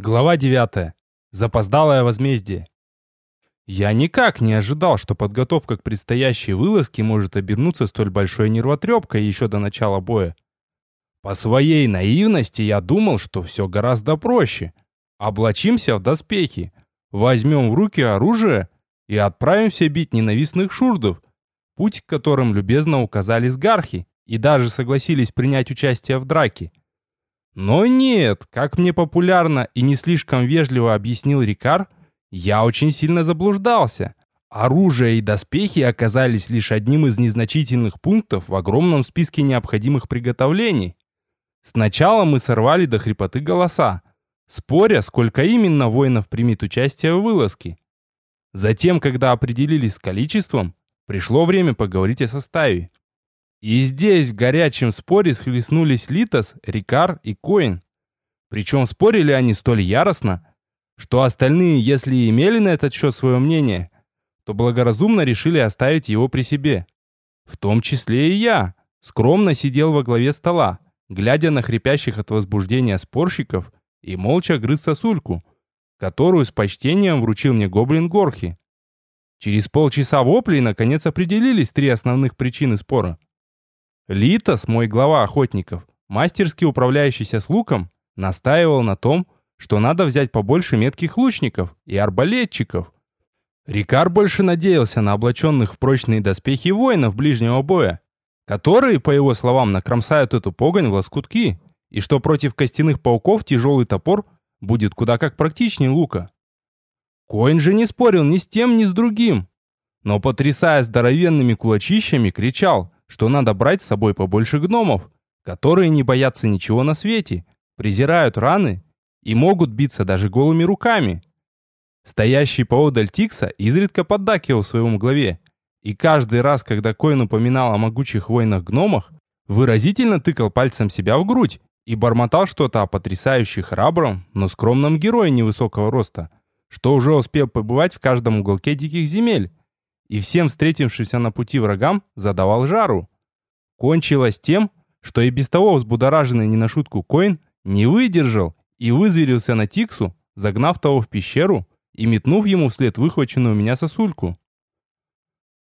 Глава 9. Запоздалое возмездие. Я никак не ожидал, что подготовка к предстоящей вылазке может обернуться столь большой нервотрепкой еще до начала боя. По своей наивности я думал, что все гораздо проще. Облачимся в доспехи, возьмем в руки оружие и отправимся бить ненавистных шурдов, путь к которым любезно указали сгархи и даже согласились принять участие в драке. Но нет, как мне популярно и не слишком вежливо объяснил Рикар, я очень сильно заблуждался. Оружие и доспехи оказались лишь одним из незначительных пунктов в огромном списке необходимых приготовлений. Сначала мы сорвали до хрипоты голоса, споря, сколько именно воинов примет участие в вылазке. Затем, когда определились с количеством, пришло время поговорить о составе. И здесь в горячем споре схлестнулись Литос, Рикар и Коин. Причем спорили они столь яростно, что остальные, если и имели на этот счет свое мнение, то благоразумно решили оставить его при себе. В том числе и я, скромно сидел во главе стола, глядя на хрипящих от возбуждения спорщиков и молча грыз сосульку, которую с почтением вручил мне гоблин Горхи. Через полчаса воплей наконец определились три основных причины спора. Литос, мой глава охотников, мастерски управляющийся с луком, настаивал на том, что надо взять побольше метких лучников и арбалетчиков. Рикар больше надеялся на облаченных в прочные доспехи воинов ближнего боя, которые, по его словам, накромсают эту погонь в лоскутки, и что против костяных пауков тяжелый топор будет куда как практичнее лука. Коин же не спорил ни с тем, ни с другим, но, потрясая здоровенными кулачищами, кричал – что надо брать с собой побольше гномов, которые не боятся ничего на свете, презирают раны и могут биться даже голыми руками. Стоящий поодаль Тикса изредка поддакивал своему главе, и каждый раз, когда Коин упоминал о могучих воинах-гномах, выразительно тыкал пальцем себя в грудь и бормотал что-то о потрясающе храбром, но скромном герое невысокого роста, что уже успел побывать в каждом уголке диких земель и всем встретившимся на пути врагам задавал жару. Кончилось тем, что и без того взбудораженный не на шутку Коин не выдержал и вызверился на Тиксу, загнав того в пещеру и метнув ему вслед выхваченную у меня сосульку.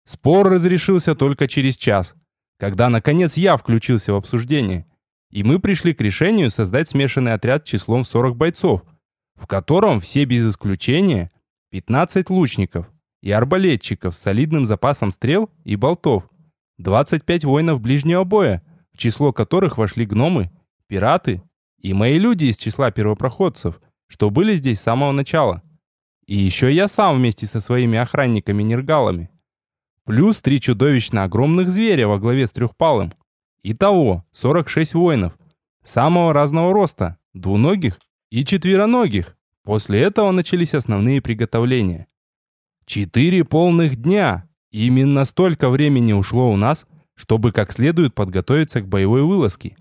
Спор разрешился только через час, когда, наконец, я включился в обсуждение, и мы пришли к решению создать смешанный отряд числом 40 бойцов, в котором все без исключения 15 лучников, и арбалетчиков с солидным запасом стрел и болтов, 25 воинов ближнего боя, в число которых вошли гномы, пираты и мои люди из числа первопроходцев, что были здесь с самого начала. И еще я сам вместе со своими охранниками-нергалами. Плюс три чудовищно огромных зверя во главе с трехпалым. Итого 46 воинов, самого разного роста, двуногих и четвероногих. После этого начались основные приготовления. Четыре полных дня. Именно столько времени ушло у нас, чтобы как следует подготовиться к боевой вылазке.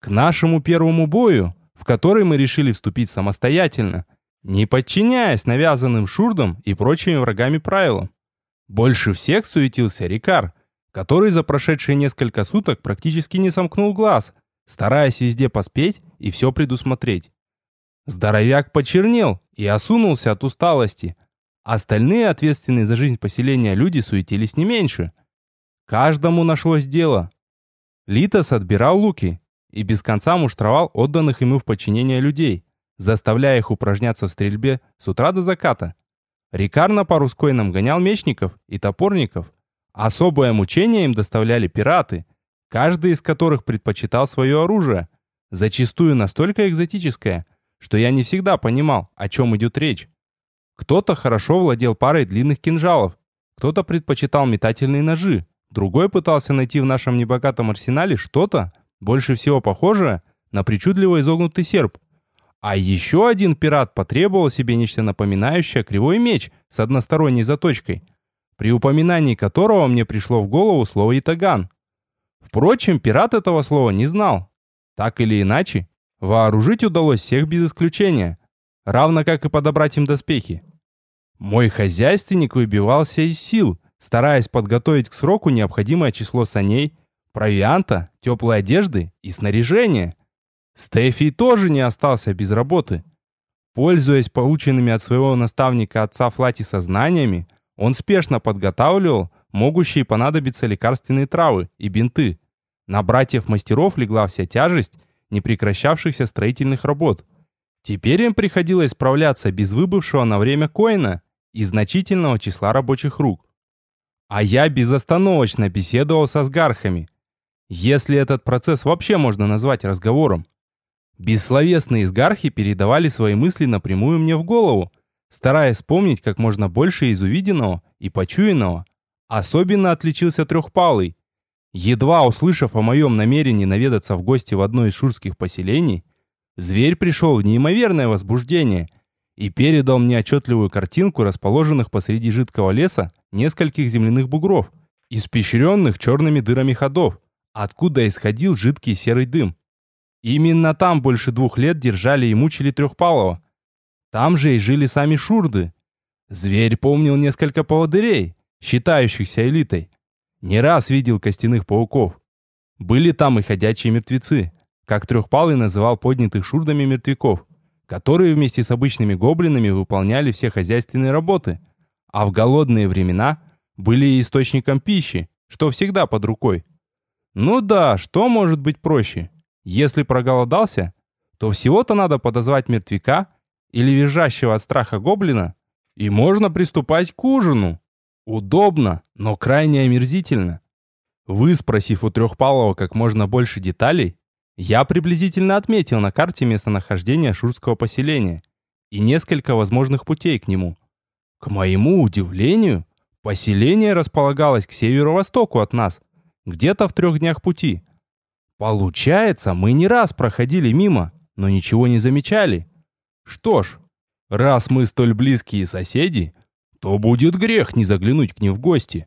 К нашему первому бою, в который мы решили вступить самостоятельно, не подчиняясь навязанным шурдам и прочими врагами правилам. Больше всех суетился Рикар, который за прошедшие несколько суток практически не сомкнул глаз, стараясь везде поспеть и все предусмотреть. Здоровяк почернел и осунулся от усталости, Остальные, ответственные за жизнь поселения люди, суетились не меньше. Каждому нашлось дело. Литос отбирал луки и без конца муштровал отданных ему в подчинение людей, заставляя их упражняться в стрельбе с утра до заката. Рикар на пару с Коином гонял мечников и топорников. Особое мучение им доставляли пираты, каждый из которых предпочитал свое оружие, зачастую настолько экзотическое, что я не всегда понимал, о чем идет речь. Кто-то хорошо владел парой длинных кинжалов, кто-то предпочитал метательные ножи, другой пытался найти в нашем небогатом арсенале что-то, больше всего похожее на причудливо изогнутый серп. А еще один пират потребовал себе нечто напоминающее кривой меч с односторонней заточкой, при упоминании которого мне пришло в голову слово «итаган». Впрочем, пират этого слова не знал. Так или иначе, вооружить удалось всех без исключения, равно как и подобрать им доспехи. Мой хозяйственник выбивался из сил, стараясь подготовить к сроку необходимое число саней, провианта, теплой одежды и снаряжения. Стефи тоже не остался без работы. Пользуясь полученными от своего наставника отца Флатиса знаниями, он спешно подготавливал могущие понадобиться лекарственные травы и бинты. На братьев-мастеров легла вся тяжесть непрекращавшихся строительных работ. Теперь им приходилось справляться без выбывшего на время коина и значительного числа рабочих рук. А я безостановочно беседовал со сгархами, если этот процесс вообще можно назвать разговором. Бессловесные сгархи передавали свои мысли напрямую мне в голову, стараясь вспомнить как можно больше из увиденного и почуянного. Особенно отличился трехпалый. Едва услышав о моем намерении наведаться в гости в одно из шурских поселений, зверь пришел в неимоверное возбуждение и передал мне отчетливую картинку расположенных посреди жидкого леса нескольких земляных бугров, испещренных черными дырами ходов, откуда исходил жидкий серый дым. Именно там больше двух лет держали и мучили Трехпалова. Там же и жили сами шурды. Зверь помнил несколько поводырей, считающихся элитой. Не раз видел костяных пауков. Были там и ходячие мертвецы, как Трехпалый называл поднятых шурдами мертвяков, которые вместе с обычными гоблинами выполняли все хозяйственные работы, а в голодные времена были источником пищи, что всегда под рукой. Ну да, что может быть проще? Если проголодался, то всего-то надо подозвать мертвяка или визжащего от страха гоблина, и можно приступать к ужину. Удобно, но крайне омерзительно. Выспросив у Трехпалова как можно больше деталей, я приблизительно отметил на карте местонахождение шурского поселения и несколько возможных путей к нему. К моему удивлению, поселение располагалось к северо-востоку от нас, где-то в трех днях пути. Получается, мы не раз проходили мимо, но ничего не замечали. Что ж, раз мы столь близкие соседи, то будет грех не заглянуть к ним в гости.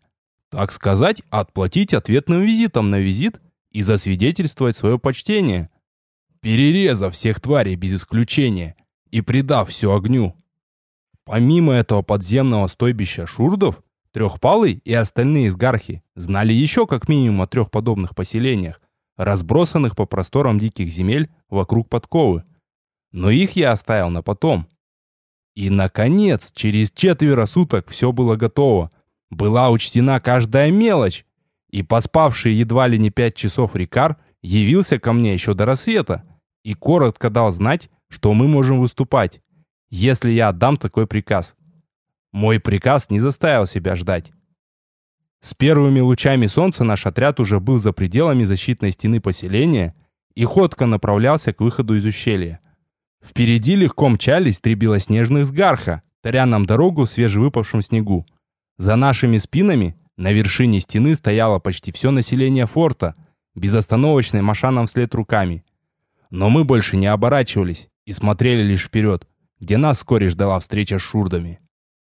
Так сказать, отплатить ответным визитом на визит и засвидетельствовать свое почтение. Перерезав всех тварей без исключения и придав все огню. Помимо этого подземного стойбища шурдов, Трехпалый и остальные сгархи знали еще как минимум о трех подобных поселениях, разбросанных по просторам диких земель вокруг подковы. Но их я оставил на потом. И, наконец, через четверо суток все было готово. Была учтена каждая мелочь. И поспавший едва ли не пять часов Рикар явился ко мне еще до рассвета и коротко дал знать, что мы можем выступать, если я отдам такой приказ. Мой приказ не заставил себя ждать. С первыми лучами солнца наш отряд уже был за пределами защитной стены поселения и ходко направлялся к выходу из ущелья. Впереди легко мчались три белоснежных сгарха, таря нам дорогу в свежевыпавшем снегу. За нашими спинами на вершине стены стояло почти все население форта, безостановочно маша нам вслед руками. Но мы больше не оборачивались и смотрели лишь вперед, где нас вскоре ждала встреча с шурдами.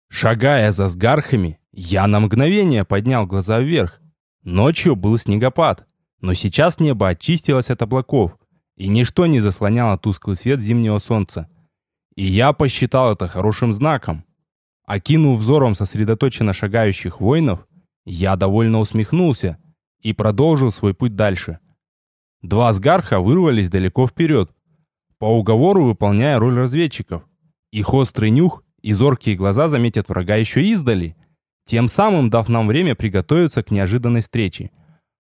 Шагая за сгархами, я на мгновение поднял глаза вверх. Ночью был снегопад, но сейчас небо очистилось от облаков, и ничто не заслоняло тусклый свет зимнего солнца. И я посчитал это хорошим знаком. Окинув взором сосредоточенно шагающих воинов, я довольно усмехнулся и продолжил свой путь дальше. Два сгарха вырвались далеко вперед, по уговору выполняя роль разведчиков. Их острый нюх и зоркие глаза заметят врага еще издали, тем самым дав нам время приготовиться к неожиданной встрече.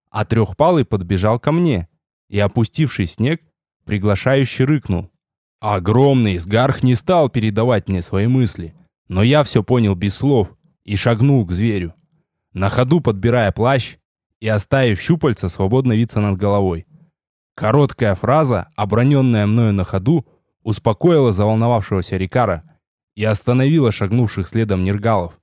А трехпалый подбежал ко мне и, опустивший снег, приглашающе рыкнул. Огромный сгарх не стал передавать мне свои мысли, но я все понял без слов и шагнул к зверю, на ходу подбирая плащ и оставив щупальца свободно виться над головой. Короткая фраза, оброненная мною на ходу, успокоила заволновавшегося Рикара и остановила шагнувших следом нергалов.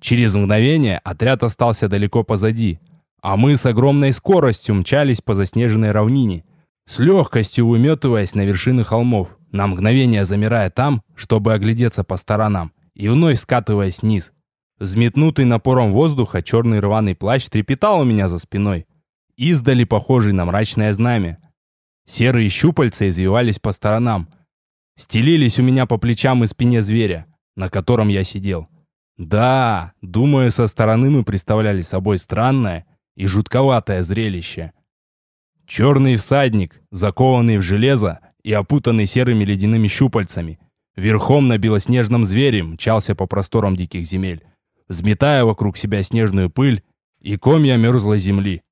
Через мгновение отряд остался далеко позади, а мы с огромной скоростью мчались по заснеженной равнине, с легкостью выметываясь на вершины холмов, на мгновение замирая там, чтобы оглядеться по сторонам, и вновь скатываясь вниз. Взметнутый напором воздуха черный рваный плащ трепетал у меня за спиной, издали похожий на мрачное знамя. Серые щупальца извивались по сторонам, стелились у меня по плечам и спине зверя, на котором я сидел. Да, думаю, со стороны мы представляли собой странное и жутковатое зрелище. Черный всадник, закованный в железо и опутанный серыми ледяными щупальцами, верхом на белоснежном звере мчался по просторам диких земель, взметая вокруг себя снежную пыль и комья мерзлой земли.